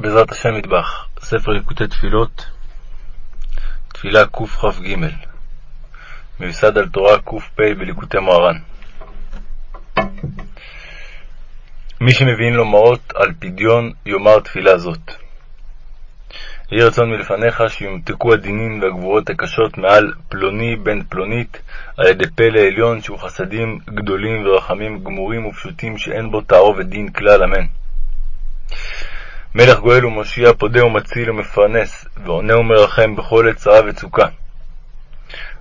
בעזרת השם מטבח, ספר ליקוטי תפילות, תפילה קכ"ג, מיוסד על תורה קפ בליקוטי מוהר"ן. מי שמבין לו מעות על פדיון יאמר תפילה זאת. יהי רצון מלפניך שיומתקו הדינים והגבורות הקשות מעל פלוני בן פלונית על ידי פלא עליון שהוא חסדים גדולים ורחמים גמורים ופשוטים שאין בו תערובת דין כלל אמן. מלך גואל ומושיע, פודה ומציל ומפרנס, ועונה ומרחם בכל עת וצוקה.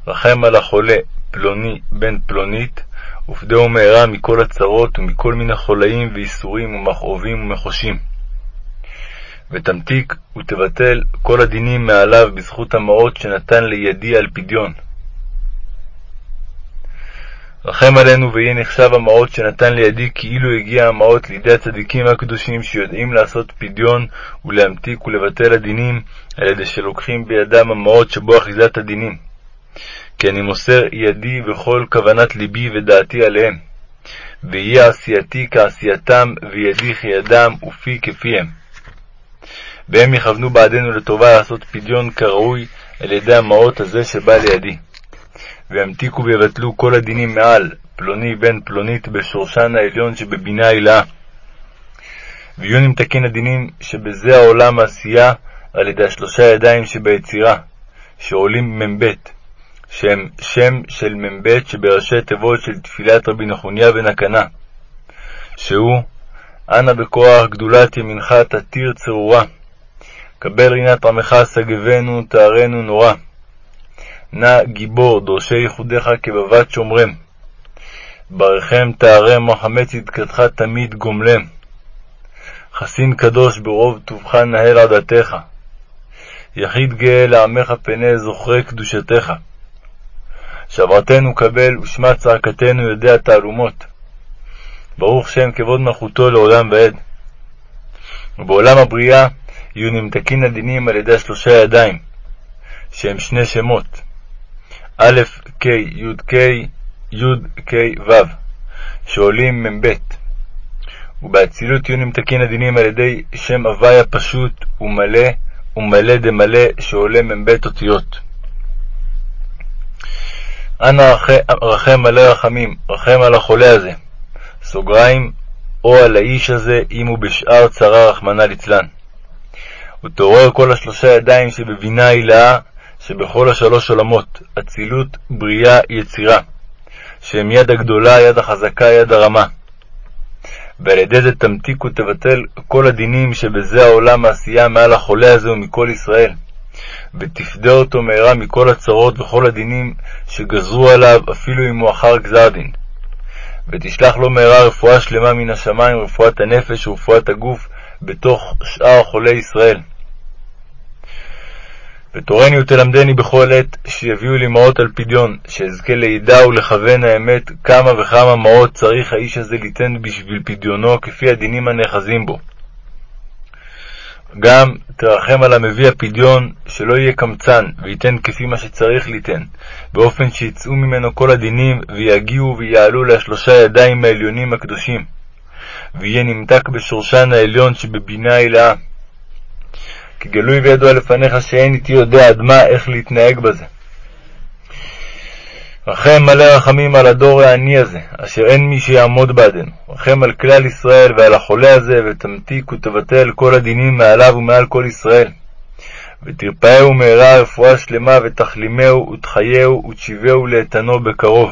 רחם על החולה פלוני בן פלונית, ופדה ומהרה מכל הצרות ומכל מיני חולאים ואיסורים ומכאובים ומחושים. ותמתיק ותבטל כל הדינים מעליו בזכות המעות שנתן לידי על פדיון. רחם עלינו ויהיה נחשב המעות שנתן לידי כאילו הגיע המעות לידי הצדיקים הקדושים שיודעים לעשות פדיון ולהמתיק ולבטל הדינים על ידי שלוקחים בידם המעות שבו אחיזת הדינים. כי אני מוסר ידי וכל כוונת ליבי ודעתי עליהם. ויהיה עשייתי כעשייתם וידי כידם ופי כפיהם. והם יכוונו בעדנו לטובה לעשות פדיון כראוי על ידי המעות הזה שבא לידי. וימתיקו ויבטלו כל הדינים מעל, פלוני בן פלונית בשורשן העליון שבבינה הילאה. ויהיו נמתקין הדינים שבזה העולם העשייה על ידי השלושה ידיים שביצירה, שעולים מ"ב, שהם שם של מ"ב שבראשי תיבות של תפילת רבי נחוניה בן הקנה, שהוא אנא בכוח גדולת ימינך תתיר צרורה, קבל רינת עמך שגבנו תארנו נורא. נא גיבור דורשי ייחודיך כבבת שומרם. ברכם תארם רחמי צדקתך תמיד גומלם. חסין קדוש ברוב טובך נהל עדתך. יחיד גאה לעמך פנה זוכרי קדושתך. שברתנו קבל ושמע צעקתנו יודע תעלומות. ברוך שם כבוד מלכותו לעולם ועד. ובעולם הבריאה יהיו נמתקין הדינים על ידי השלושה ידיים, שהם שני שמות, א' ק' י' ק' י' ק' ו', שעולים מ"ב, ובאצילות יהיו נמתקין הדינים על ידי שם הווי הפשוט ומלא ומלא דמלא שעולה מ"ב אותיות. אנא רחם מלא רחמים, רחם על החולה הזה, סוגריים, או על האיש הזה, אם הוא בשאר צרה, רחמנא ליצלן. ותעורר כל השלושה ידיים שבבינה הילאה, שבכל השלוש עולמות, אצילות, בריאה, יצירה, שהם יד הגדולה, יד החזקה, יד הרמה. ועל ידי זה תמתיק ותבטל כל הדינים שבזה העולם העשייה מעל החולה הזה ומכל ישראל, ותפדה אותו מהרה מכל הצרות וכל הדינים שגזרו עליו, אפילו אם הוא אחר גזר דין. ותשלח לו מהרה רפואה שלמה מן השמיים, רפואת הנפש ורפואת הגוף, בתוך שאר חולי ישראל. ותורני ותלמדני בכל עת, שיביאו לי מעות על פדיון, שאזכה לידע ולכוון האמת כמה וכמה מעות צריך האיש הזה ליתן בשביל פדיונו, כפי הדינים הנאחזים בו. גם תרחם על המביא הפדיון, שלא יהיה קמצן, וייתן כפי מה שצריך ליתן, באופן שיצאו ממנו כל הדינים, ויגיעו ויעלו לשלושה ידיים העליונים הקדושים, ויהיה נמתק בשורשן העליון שבבינה הילאה. כי גלוי וידוע לפניך שאין איתי יודע עד מה איך להתנהג בזה. רחם מלא רחמים על הדור העני הזה, אשר אין מי שיעמוד בעדנו. רחם על כלל ישראל ועל החולה הזה, ותמתיק ותבטל כל הדינים מעליו ומעל כל ישראל. ותרפאהו מהרה רפואה שלמה, ותחלימהו, ותחייהו, ותשיבהו לאיתנו בקרוב.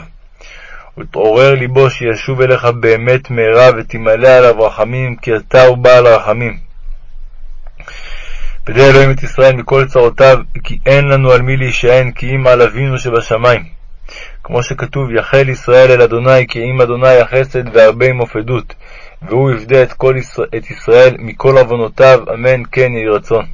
ותעורר ליבו שישוב אליך באמת מהרה, ותמלא עליו רחמים, כי אתה הוא בעל רחמים. פדה אלוהים את ישראל מכל צרותיו, כי אין לנו על מי להישען, כי אם על אבינו שבשמיים. כמו שכתוב, יחל ישראל אל אדוני, כי אם אדוני החסד והרבה מופדות, והוא יפדה את, ישראל, את ישראל מכל עוונותיו, אמן כן יהי רצון.